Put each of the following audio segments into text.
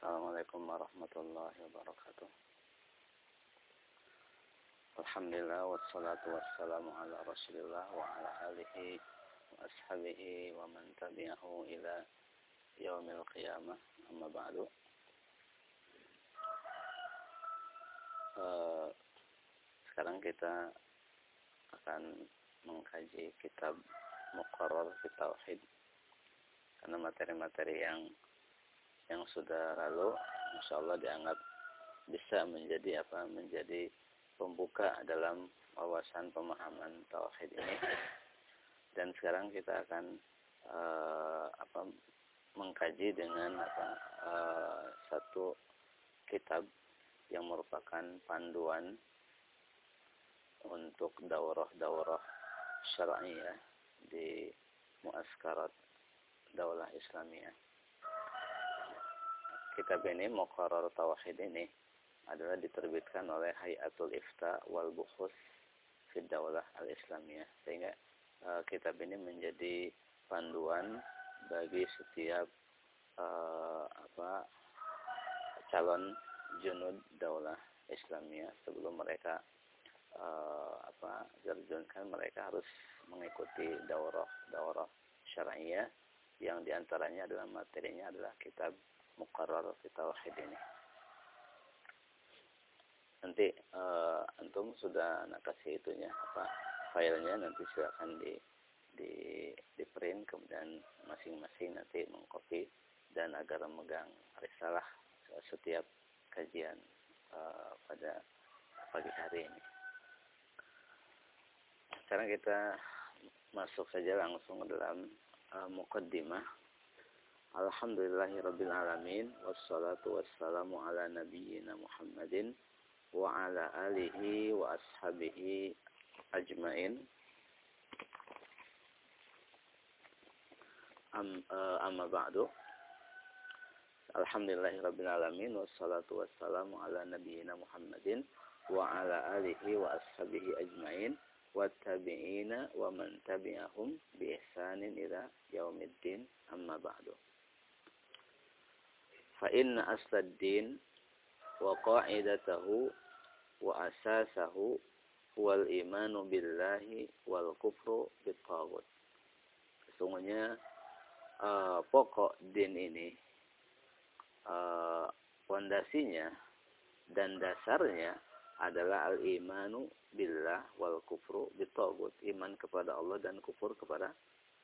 Assalamualaikum warahmatullahi wabarakatuh. Alhamdulillah wassalatu wassalamu ala Rasulillah wa ala alihi wa ashabihi wa man tabi'ahu ila yaumil qiyamah. Amma ba'du. Uh, sekarang kita akan mengkaji kitab Muqarrar fi Tauhid. Karena materi-materi yang yang sudah lalu insya Allah dianggap bisa menjadi apa menjadi pembuka dalam wawasan pemahaman tauhid ini. Dan sekarang kita akan uh, apa mengkaji dengan apa uh, satu kitab yang merupakan panduan untuk daurah-daurah syar'iyah di muaskarat daulah Islamiyah kitab ini Muqarrar Tauhid ini adalah diterbitkan oleh Hayatul Ifta wal Bukhus fi Daulah Al-Islamiyah. Sehingga uh, kitab ini menjadi panduan bagi setiap uh, apa calon junud daulah Islamiyah sebelum mereka uh, apa terjunkan mereka harus mengikuti daurah daurah syariah yang di antaranya adalah materinya adalah kitab mukarrar tauhid ini. Nanti uh, antum sudah nak kasih itunya apa filenya nanti silakan di di di print kemudian masing-masing nanti mengcopy dan agar memegang risalah setiap kajian uh, pada pagi hari ini. Sekarang kita masuk saja langsung ke dalam uh, mukaddimah Alhamdulillahi Alamin Wassalatu wassalamu ala nabiyyina Muhammadin Wa ala alihi wa ashabihi ajmain Am, uh, Amma ba'du Alhamdulillahi Alamin Wassalatu wassalamu ala nabiyyina Muhammadin Wa ala alihi wa ashabihi ajmain wa man tabi'ahum bi ihsanin ila yaumiddin amma ba'du inna aslad din wa qa'idatahu wa asasahu wal imanu billahi. Sesungguhnya uh, pokok din ini uh, fondasinya dan dasarnya adalah al-imanu billah wal kufru bitagut. Iman kepada Allah dan kufur kepada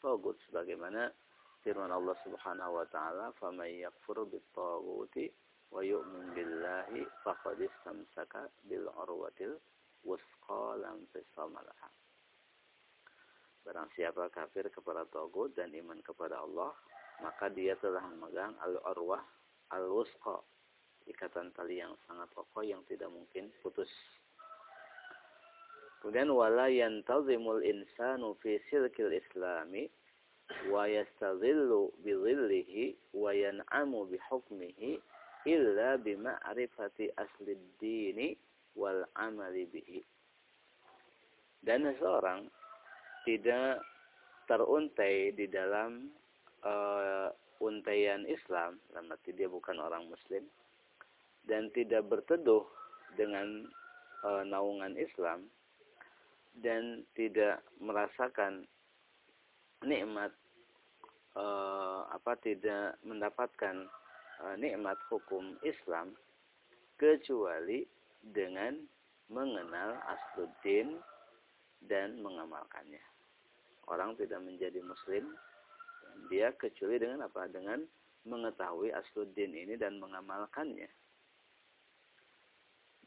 tagut sebagaimana firman Allah Subhanahu wa taala faman yakfur bit-taghuti wa yu'min billahi faqad istamsaka bil urwatil wusqa lam fisamalah Barang siapa kafir kepada tagut dan iman kepada Allah, maka dia telah memegang al-urwah al-wusqa, ikatan tali yang sangat kokoh yang tidak mungkin putus. Kemudian wala yantazimul insanu fi silkil islami wa yastazillu bi dhillihi wa yan'amu bi hukmihi illa bi ma'rifati asli dini wal amali bihi. Dan seseorang tidak teruntai di dalam uh, untaian Islam, arti dia bukan orang Muslim, dan tidak berteduh dengan uh, naungan Islam, dan tidak merasakan nikmat uh, apa tidak mendapatkan uh, nikmat hukum Islam kecuali dengan mengenal asluddin dan mengamalkannya. Orang tidak menjadi muslim dia kecuali dengan apa? Dengan mengetahui asluddin ini dan mengamalkannya.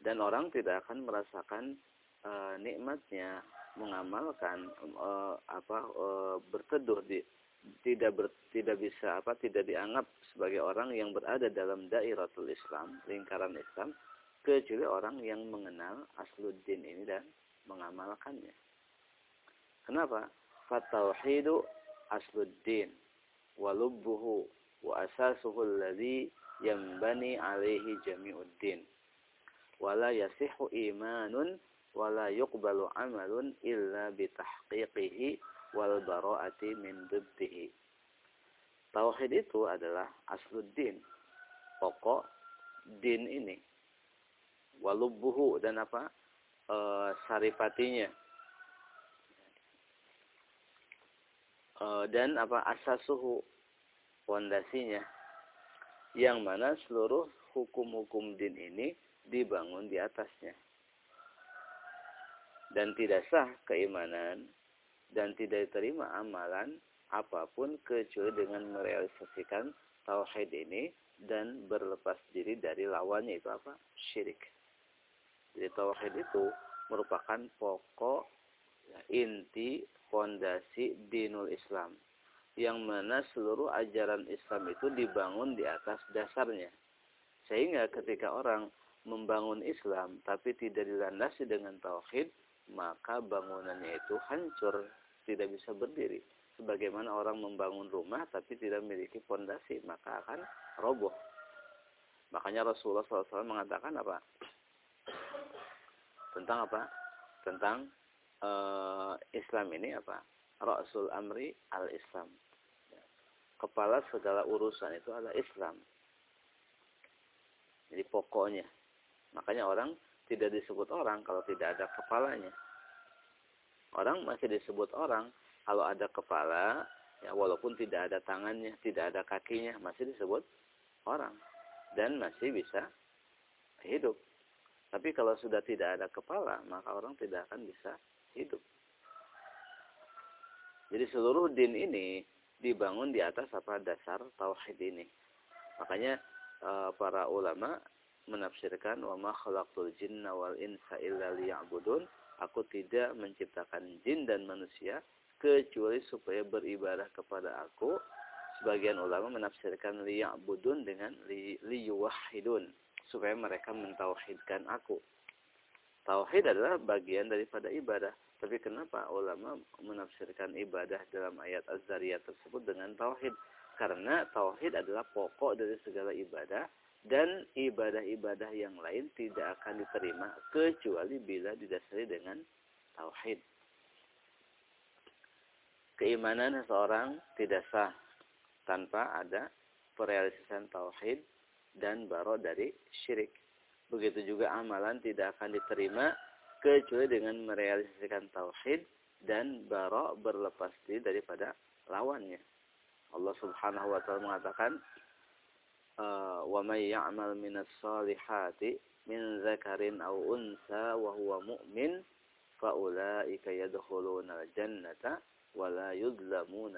Dan orang tidak akan merasakan uh, nikmatnya mengamalkan uh, apa uh, berteduh di tidak ber, tidak bisa apa tidak dianggap sebagai orang yang berada dalam dairatul Islam lingkaran Islam kecuali orang yang mengenal asluddin ini dan mengamalkannya. Kenapa? Fatauhidu asluddin walubbuhu wa asasuhu alladhi yambani alaihi jami'uddin. Wala yasihu imanun wala yuqbalu amalun illa bitahqiqihi wal bara'ati min diddihi. Tauhid itu adalah asluddin. pokok din ini. Walubuhu dan apa? E, saripatinya. E, dan apa? Asasuhu. Pondasinya. Yang mana seluruh hukum-hukum din ini dibangun di atasnya. Dan tidak sah keimanan dan tidak diterima amalan apa pun kecuali dengan merealisasikan tauhid ini dan berlepas diri dari lawannya itu apa? Syirik. Jadi tauhid itu merupakan pokok inti fondasi dinul Islam yang mana seluruh ajaran Islam itu dibangun di atas dasarnya. Sehingga ketika orang membangun Islam tapi tidak dilandasi dengan tauhid, maka bangunannya itu hancur, tidak bisa berdiri. Sebagaimana orang membangun rumah tapi tidak memiliki fondasi, maka akan roboh. Makanya Rasulullah SAW mengatakan apa? Tentang apa? Tentang uh, Islam ini apa? Rasul Amri al-Islam. Kepala segala urusan itu adalah Islam. Jadi pokoknya. Makanya orang tidak disebut orang kalau tidak ada kepalanya. Orang masih disebut orang kalau ada kepala, ya walaupun tidak ada tangannya, tidak ada kakinya, masih disebut orang dan masih bisa hidup. Tapi kalau sudah tidak ada kepala, maka orang tidak akan bisa hidup. Jadi seluruh din ini dibangun di atas apa dasar tauhid ini. Makanya eh, para ulama menafsirkan wa ma khalaqtul jinna wal insa illa. Aku tidak menciptakan jin dan manusia kecuali supaya beribadah kepada aku. Sebagian ulama menafsirkan liya'budun dengan liyuwahidun. Supaya mereka mentauhidkan aku. Tauhid adalah bagian daripada ibadah. Tapi kenapa ulama menafsirkan ibadah dalam ayat Az-Zariyat tersebut dengan tauhid? Karena tauhid adalah pokok dari segala ibadah dan ibadah-ibadah yang lain tidak akan diterima kecuali bila didasari dengan tauhid keimanan seseorang tidak sah tanpa ada perealisasian tauhid dan baro dari syirik. Begitu juga amalan tidak akan diterima kecuali dengan merealisasikan tauhid dan baro berlepas diri daripada lawannya. Allah Subhanahu wa taala mengatakan wa may ya'mal minas salihati min zakarin aw unsa wa huwa mu'min fa ulaika yadkhuluna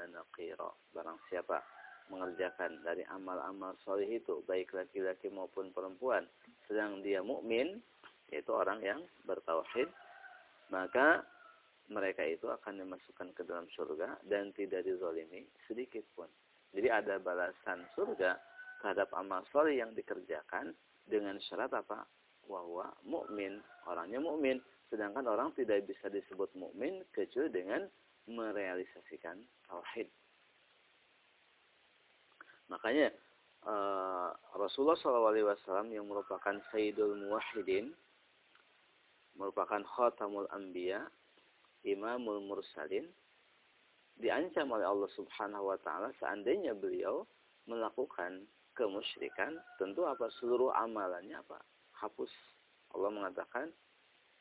naqira. Barang siapa mengerjakan dari amal-amal soleh itu baik laki-laki maupun perempuan sedang dia mukmin yaitu orang yang bertauhid maka mereka itu akan dimasukkan ke dalam surga dan tidak dizolimi sedikit pun. Jadi ada balasan surga terhadap amal soleh yang dikerjakan dengan syarat apa? Wahwa mukmin, orangnya mukmin. Sedangkan orang tidak bisa disebut mukmin kecuali dengan merealisasikan tauhid. Makanya uh, Rasulullah SAW yang merupakan Sayyidul Muwahhidin, merupakan Khatamul Anbiya, Imamul Mursalin, diancam oleh Allah Subhanahu wa taala seandainya beliau melakukan kemusyrikan, tentu apa seluruh amalannya apa? hapus. Allah mengatakan,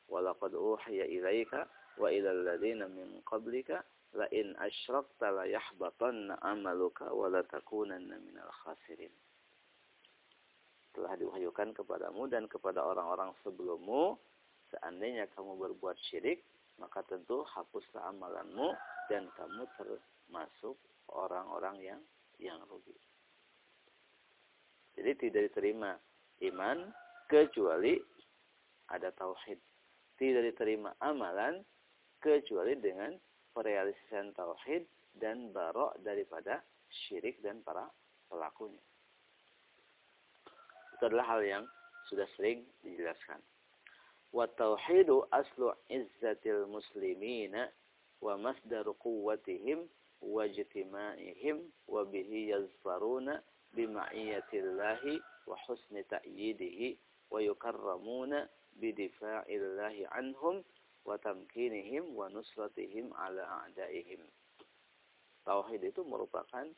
"Walaqad uhiya ilaika wa ilal ladina min qablika la in asyrakta la yahbatanna amaluka wa la takunanna minal khasirin. Telah diwahyukan kepadamu dan kepada orang-orang sebelummu seandainya kamu berbuat syirik maka tentu hapuslah amalanmu dan kamu termasuk orang-orang yang yang rugi. Jadi tidak diterima iman kecuali ada tauhid. Tidak diterima amalan kecuali dengan perealisasian tauhid dan barok daripada syirik dan para pelakunya. Itu adalah hal yang sudah sering dijelaskan. Wa tauhidu aslu izzatil muslimina wa masdaru quwwatihim wa ijtima'ihim wa bihi yazfaruna bima'iyatillahi wa husni ta'yidihi wa yukarramuna bidifa'illahi anhum wa tamkinihim wa nusratihim ala a'daihim. Tauhid itu merupakan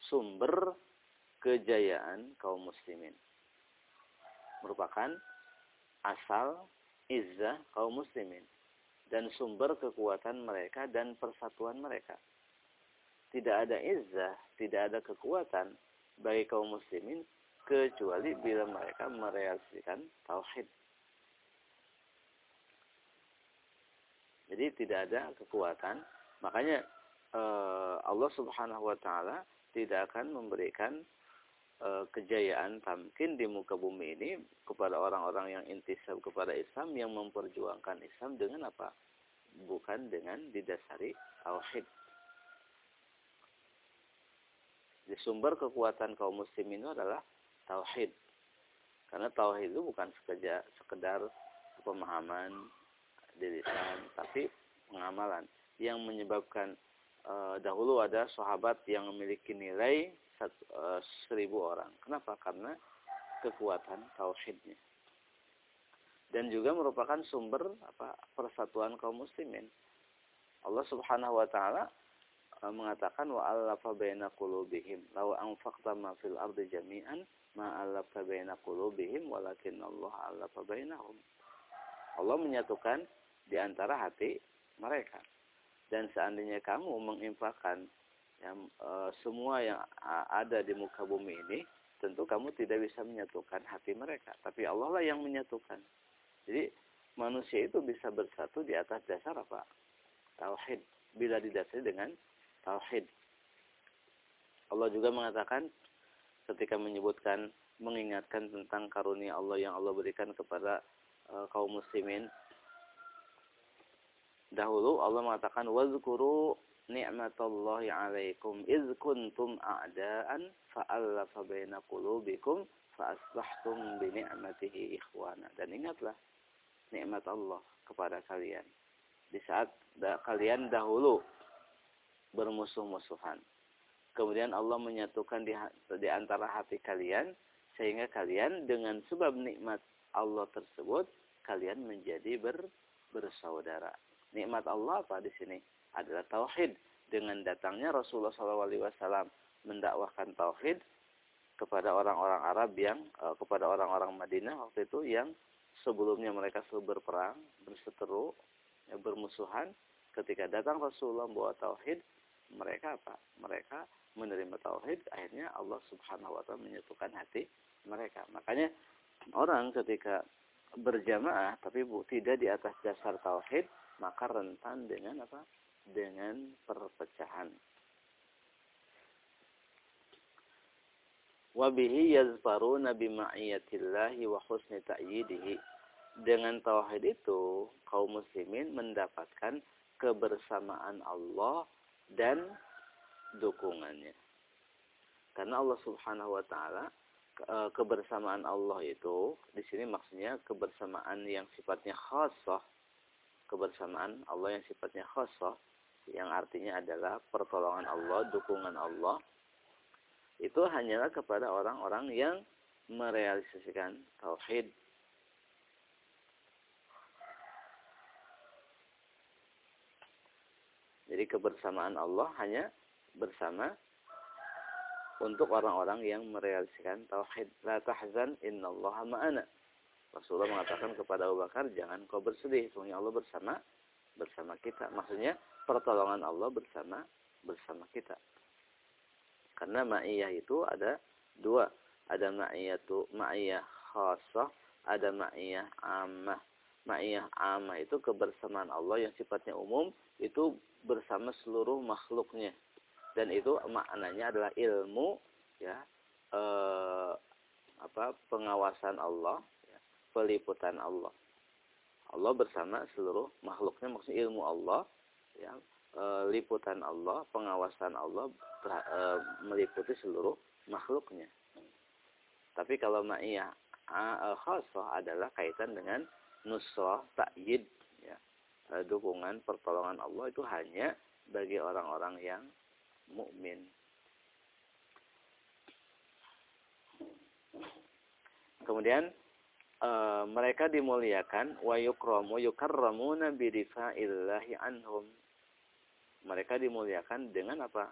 sumber kejayaan kaum muslimin. Merupakan asal izzah kaum muslimin dan sumber kekuatan mereka dan persatuan mereka. Tidak ada izzah, tidak ada kekuatan bagi kaum muslimin kecuali bila mereka merealisasikan tauhid. Jadi tidak ada kekuatan, makanya eh, Allah Subhanahu wa taala tidak akan memberikan uh, kejayaan tamkin di muka bumi ini kepada orang-orang yang intisab kepada Islam yang memperjuangkan Islam dengan apa? Bukan dengan didasari tauhid. Di sumber kekuatan kaum muslimin itu adalah tauhid. Karena tauhid itu bukan sekedar, sekedar pemahaman di tapi pengamalan yang menyebabkan uh, dahulu ada sahabat yang memiliki nilai satu, uh, seribu orang. Kenapa? Karena kekuatan tauhidnya. Dan juga merupakan sumber apa persatuan kaum muslimin. Allah Subhanahu wa taala mengatakan wa allafa baina qulubihim. Law anfaqta ma fil ardi jami'an ma allafta baina qulubihim walakin Allah allafa bainahum. Allah menyatukan di antara hati mereka. Dan seandainya kamu menginfakkan yang e, semua yang ada di muka bumi ini tentu kamu tidak bisa menyatukan hati mereka. Tapi Allah lah yang menyatukan. Jadi manusia itu bisa bersatu di atas dasar apa? Tauhid. Bila didasari dengan tauhid. Allah juga mengatakan ketika menyebutkan mengingatkan tentang karunia Allah yang Allah berikan kepada e, kaum muslimin. Dahulu Allah mengatakan wazkuru ni'matallahi 'alaikum iz kuntum a'daan fa'alafa baina qulubikum fa asbahtum bi ni'matihi ikhwana. Dan ingatlah nikmat Allah kepada kalian. Di saat da kalian dahulu bermusuh-musuhan. Kemudian Allah menyatukan di, di antara hati kalian sehingga kalian dengan sebab nikmat Allah tersebut kalian menjadi ber, bersaudara. Nikmat Allah apa di sini? Adalah tauhid. Dengan datangnya Rasulullah SAW mendakwahkan tauhid kepada orang-orang Arab yang uh, kepada orang-orang Madinah waktu itu yang sebelumnya mereka selalu berperang berseteru ya, bermusuhan. Ketika datang Rasulullah membawa tauhid mereka apa mereka menerima tauhid akhirnya Allah Subhanahu wa taala menyatukan hati mereka makanya orang ketika berjamaah tapi bu, tidak di atas dasar tauhid maka rentan dengan apa? Dengan perpecahan. Wabihi yazfaruna bima'iyatillahi wa husni ta'yidihi. Dengan tauhid itu, kaum muslimin mendapatkan kebersamaan Allah dan dukungannya. Karena Allah Subhanahu wa taala kebersamaan Allah itu di sini maksudnya kebersamaan yang sifatnya khasah kebersamaan Allah yang sifatnya khosoh yang artinya adalah pertolongan Allah, dukungan Allah itu hanyalah kepada orang-orang yang merealisasikan tauhid. Jadi kebersamaan Allah hanya bersama untuk orang-orang yang merealisasikan tauhid. La tahzan innallaha ma'ana. Rasulullah mengatakan kepada Abu Bakar, jangan kau bersedih, sungguh Allah bersama bersama kita. Maksudnya pertolongan Allah bersama bersama kita. Karena ma'iyah itu ada dua. Ada ma'iyah itu ma'iyah khasah, ada ma'iyah ammah. Ma'iyah ammah itu kebersamaan Allah yang sifatnya umum, itu bersama seluruh makhluknya. Dan itu maknanya adalah ilmu ya eh, apa pengawasan Allah peliputan Allah. Allah bersama seluruh makhluknya maksudnya ilmu Allah ya e, liputan Allah, pengawasan Allah e, meliputi seluruh makhluknya. Tapi kalau ma'iyah e, khasah adalah kaitan dengan nusrah, ta'yid ya. E, dukungan pertolongan Allah itu hanya bagi orang-orang yang mukmin. Kemudian e, mereka dimuliakan wa yukramu yukarramuna bidifaillahi anhum. Mereka dimuliakan dengan apa?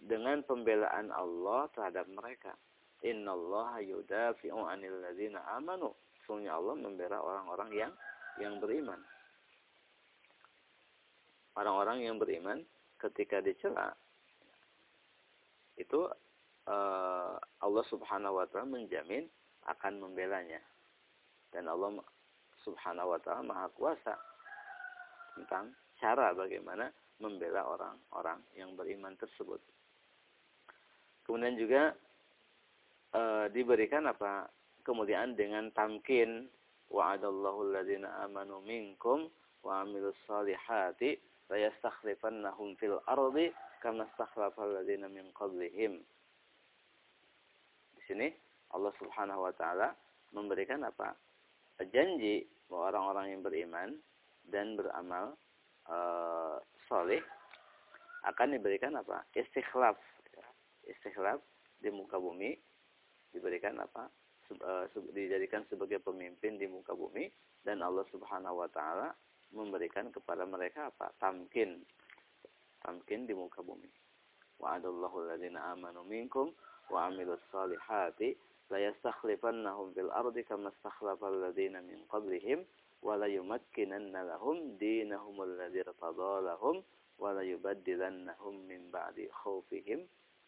Dengan pembelaan Allah terhadap mereka. innallaha yudafi'u 'anil ladzina amanu. Sungguhnya Allah membela orang-orang yang yang beriman. Orang-orang yang beriman ketika dicela itu uh, Allah Subhanahu wa taala menjamin akan membelanya. Dan Allah Subhanahu wa taala Maha Kuasa tentang cara bagaimana membela orang-orang yang beriman tersebut. Kemudian juga e, diberikan apa kemudian dengan tamkin wa'adallahu alladhina amanu minkum wa amilus la yastakhlifannahum fil ardi kama stakhlafa alladhina min qablihim. Di sini Allah Subhanahu wa taala memberikan apa? janji bahwa orang-orang yang beriman dan beramal uh, soleh akan diberikan apa? Istikhlaf. Istikhlaf di muka bumi diberikan apa? Uh, dijadikan sebagai pemimpin di muka bumi dan Allah Subhanahu wa taala memberikan kepada mereka apa? Tamkin. Tamkin di muka bumi. Wa'adallahu alladziina amanu minkum wa 'amilus solihati la yastakhlifannahum fil ardi kama stakhlafal ladzina min qablihim wala yumakkinanna lahum dinahum alladhi irtada lahum wala yubaddilannahum min ba'di khawfihim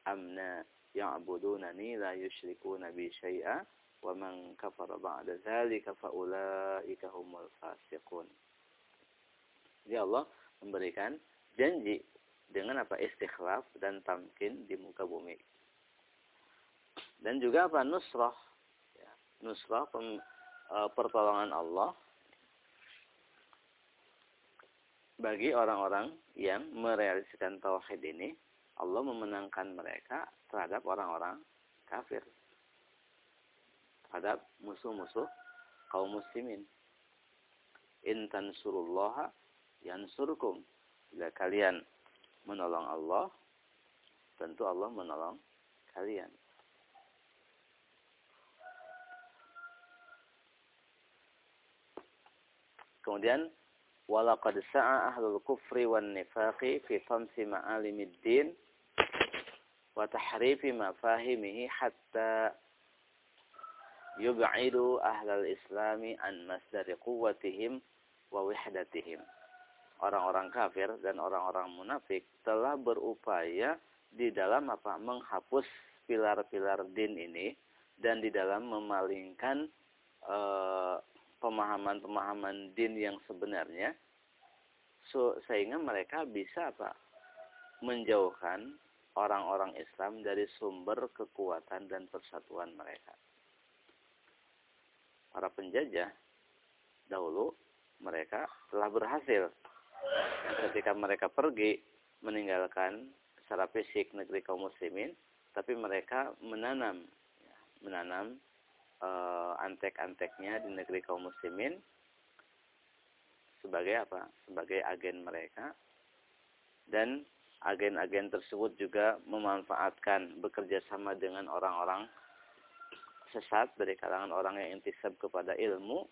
amna ya'budunani la yushrikuna bi syai'a wa man kafara ba'da dzalika fa ulaika humul fasiqun. Jadi Allah memberikan janji dengan apa istikhlaf dan tamkin di muka bumi. Dan juga apa nusrah, ya, nusrah pem, e, pertolongan Allah bagi orang-orang yang merealisasikan tauhid ini, Allah memenangkan mereka terhadap orang-orang kafir. Terhadap musuh-musuh kaum muslimin. In tansurullaha yansurkum. Bila kalian menolong Allah, tentu Allah menolong kalian. Kemudian walaqad sa'a ahlul kufri wan nifaqi fi tamsi ma'alimid din wa tahrifi mafahimihi hatta yub'idu ahlal islami an masdari quwwatihim wa wihdatihim. Orang-orang kafir dan orang-orang munafik telah berupaya di dalam apa menghapus pilar-pilar din ini dan di dalam memalingkan uh, pemahaman-pemahaman din yang sebenarnya so, sehingga mereka bisa apa menjauhkan orang-orang Islam dari sumber kekuatan dan persatuan mereka. Para penjajah dahulu mereka telah berhasil ketika mereka pergi meninggalkan secara fisik negeri kaum muslimin, tapi mereka menanam menanam uh, antek-anteknya di negeri kaum muslimin sebagai apa? Sebagai agen mereka dan agen-agen tersebut juga memanfaatkan bekerja sama dengan orang-orang sesat dari kalangan orang yang intisab kepada ilmu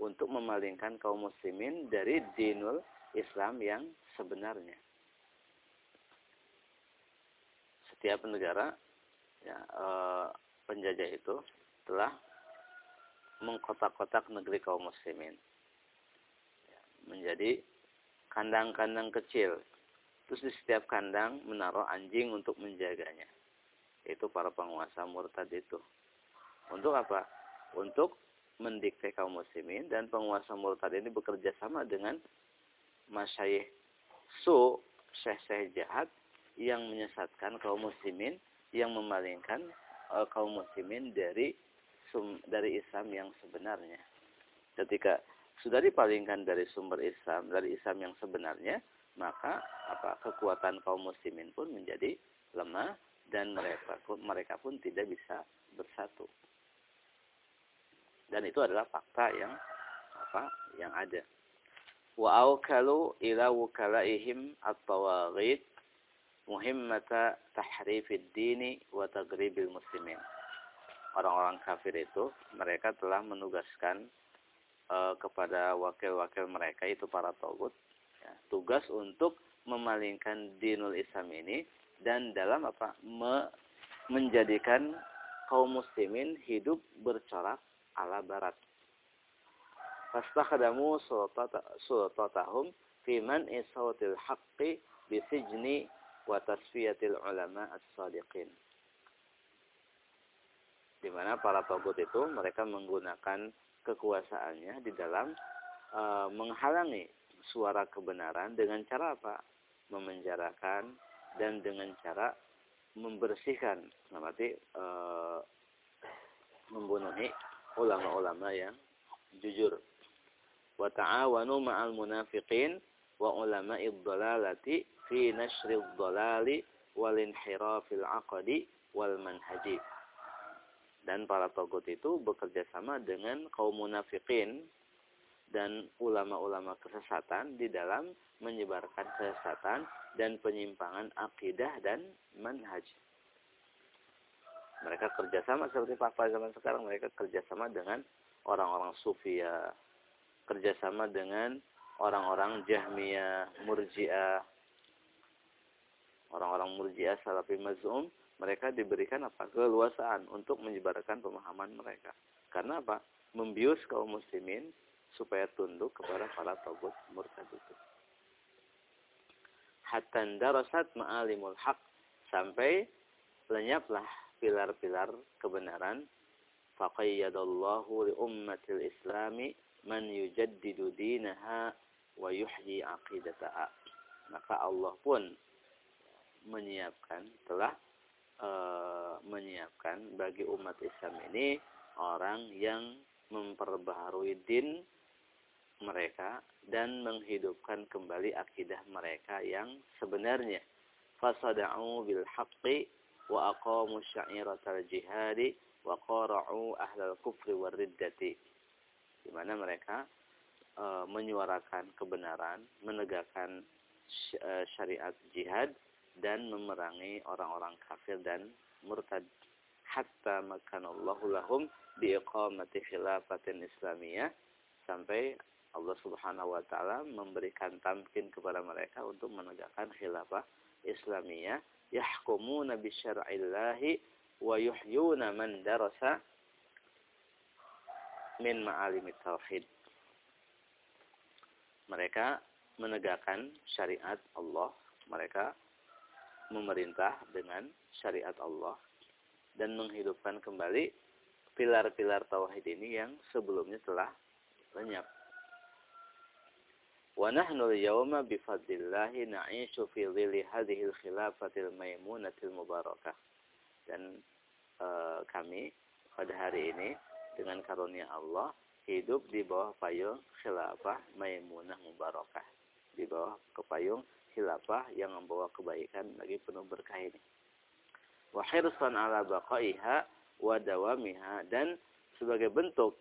untuk memalingkan kaum muslimin dari dinul Islam yang sebenarnya. Setiap negara ya, e, penjajah itu telah mengkotak-kotak negeri kaum muslimin. Ya, menjadi kandang-kandang kecil. Terus di setiap kandang menaruh anjing untuk menjaganya. Itu para penguasa murtad itu. Untuk apa? Untuk mendikte kaum muslimin dan penguasa murtad ini bekerja sama dengan masyayikh su syekh-syekh jahat yang menyesatkan kaum muslimin yang memalingkan uh, kaum muslimin dari sum, dari Islam yang sebenarnya. Ketika sudah dipalingkan dari sumber Islam, dari Islam yang sebenarnya, maka apa kekuatan kaum muslimin pun menjadi lemah dan mereka pun mereka pun tidak bisa bersatu. Dan itu adalah fakta yang apa yang ada. Wa aukalu ila wukalaihim at-tawaghid muhimmata tahrifid dini wa taghribil muslimin orang-orang kafir itu mereka telah menugaskan e, kepada wakil-wakil mereka itu para togut ya, tugas untuk memalingkan dinul Islam ini dan dalam apa me, menjadikan kaum muslimin hidup bercorak ala barat. Fastakhdamu sultatahum fi man'i sawtil haqqi bisijni wa tasfiyatil ulama as-sadiqin. Di mana para togut itu mereka menggunakan kekuasaannya di dalam e, menghalangi suara kebenaran dengan cara apa? Memenjarakan dan dengan cara membersihkan, berarti e, membunuhi ulama-ulama yang jujur. Wa ta'awanu ma'al munafiqin wa ulama'id dhalalati fi nashril dhalali wal inhirafil wal manhaji. Dan para togut itu bekerja sama dengan kaum munafikin dan ulama-ulama kesesatan di dalam menyebarkan kesesatan dan penyimpangan akidah dan manhaj. Mereka kerjasama seperti Papa zaman sekarang mereka kerjasama dengan orang-orang sufia, kerjasama dengan orang-orang jahmiyah, murjiah, orang-orang murjiah salafi mazum mereka diberikan apa? Keluasaan untuk menyebarkan pemahaman mereka. Karena apa? Membius kaum muslimin supaya tunduk kepada para togut murtad itu hatta darasat ma'alimul haq sampai lenyaplah pilar-pilar kebenaran. Faqayyadallahu li ummatil islami man yujaddidu dinaha wa yuhyi aqidataha. Maka Allah pun menyiapkan telah e, menyiapkan bagi umat Islam ini orang yang memperbaharui din mereka dan menghidupkan kembali akidah mereka yang sebenarnya. Fasada'u bil haqqi wa aqamu sya'iratal jihadi wa qara'u ahlal kufri war riddati di mana mereka e, menyuarakan kebenaran menegakkan eh, syariat jihad dan memerangi orang-orang kafir dan murtad. Hatta makanallahu lahum biiqamati khilafatin islamiyah sampai Allah Subhanahu wa taala memberikan tamkin kepada mereka untuk menegakkan khilafah Islamiyah. Yahkumuna bi syar'illahi wa yuhyuna man darasa min ma'alimit tauhid mereka menegakkan syariat Allah mereka memerintah dengan syariat Allah dan menghidupkan kembali pilar-pilar tauhid ini yang sebelumnya telah lenyap. Wa nahnu al-yawma bifadlillahi na'ishu fi dhilli hadhihi al-khilafatil maimunatil mubarakah. Dan e, kami pada hari ini dengan karunia Allah hidup di bawah payung khilafah maimunah mubarakah. Di bawah kepayung khilafah yang membawa kebaikan bagi penuh berkah ini. Wa hirsan ala baqaiha wa dawamiha dan sebagai bentuk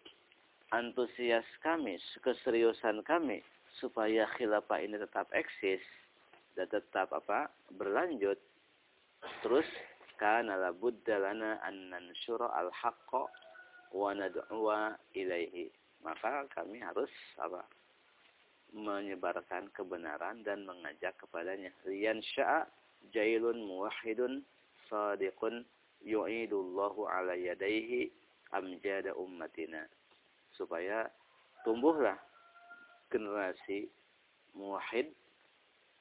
antusias kami, keseriusan kami supaya khilafah ini tetap eksis dan tetap apa? berlanjut. Terus kana la lana an nanshura al haqqa wa nad'uwa ilaihi. Maka kami harus apa? menyebarkan kebenaran dan mengajak kepadanya. Lian sya'a jailun muwahhidun sadiqun yu'idullahu ala yadaihi amjada ummatina. Supaya tumbuhlah generasi muwahhid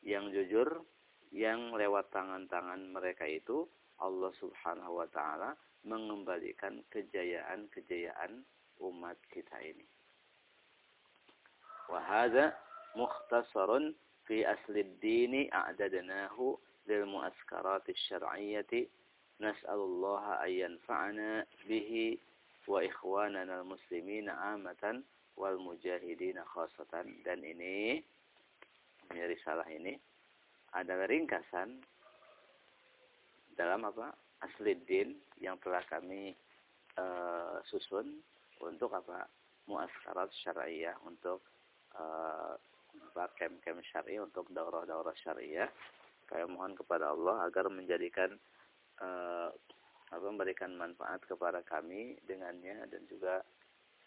yang jujur yang lewat tangan-tangan mereka itu Allah Subhanahu wa taala mengembalikan kejayaan-kejayaan umat kita ini. Wahada mukhtasarun fi asli dini a'dadnahu lil mu'askarati syar'iyyati. Nas'alullah an yanfa'ana bihi wa ikhwanana al-muslimina amatan wal mujahidina khasatan. Dan ini dari salah ini adalah ringkasan dalam apa? Asli din yang telah kami uh, susun untuk apa muaskarat syariah untuk uh, kem-kem syari untuk daurah-daurah syariah. Kami mohon kepada Allah agar menjadikan uh, apa memberikan manfaat kepada kami dengannya dan juga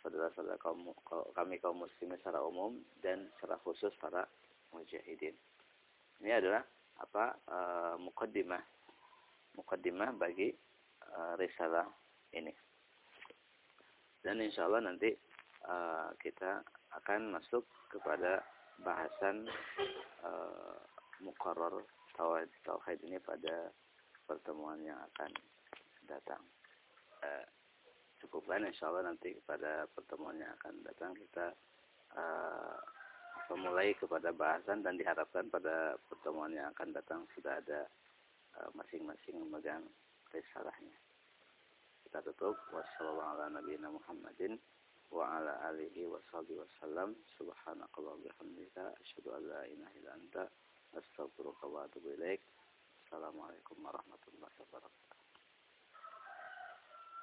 saudara-saudara kaum kami kaum muslimin secara umum dan secara khusus para mujahidin. Ini adalah apa uh, mukaddimah mukaddimah bagi uh, risalah ini. Dan insya Allah nanti uh, kita akan masuk kepada bahasan uh, mukarrar tauhid tauhid ini pada pertemuan yang akan datang. Uh, cukupkan insya Allah nanti pada pertemuan yang akan datang kita uh, memulai kepada bahasan dan diharapkan pada pertemuan yang akan datang sudah ada masing-masing uh, memegang risalahnya. Kita tutup. Wassalamualaikum warahmatullahi wabarakatuh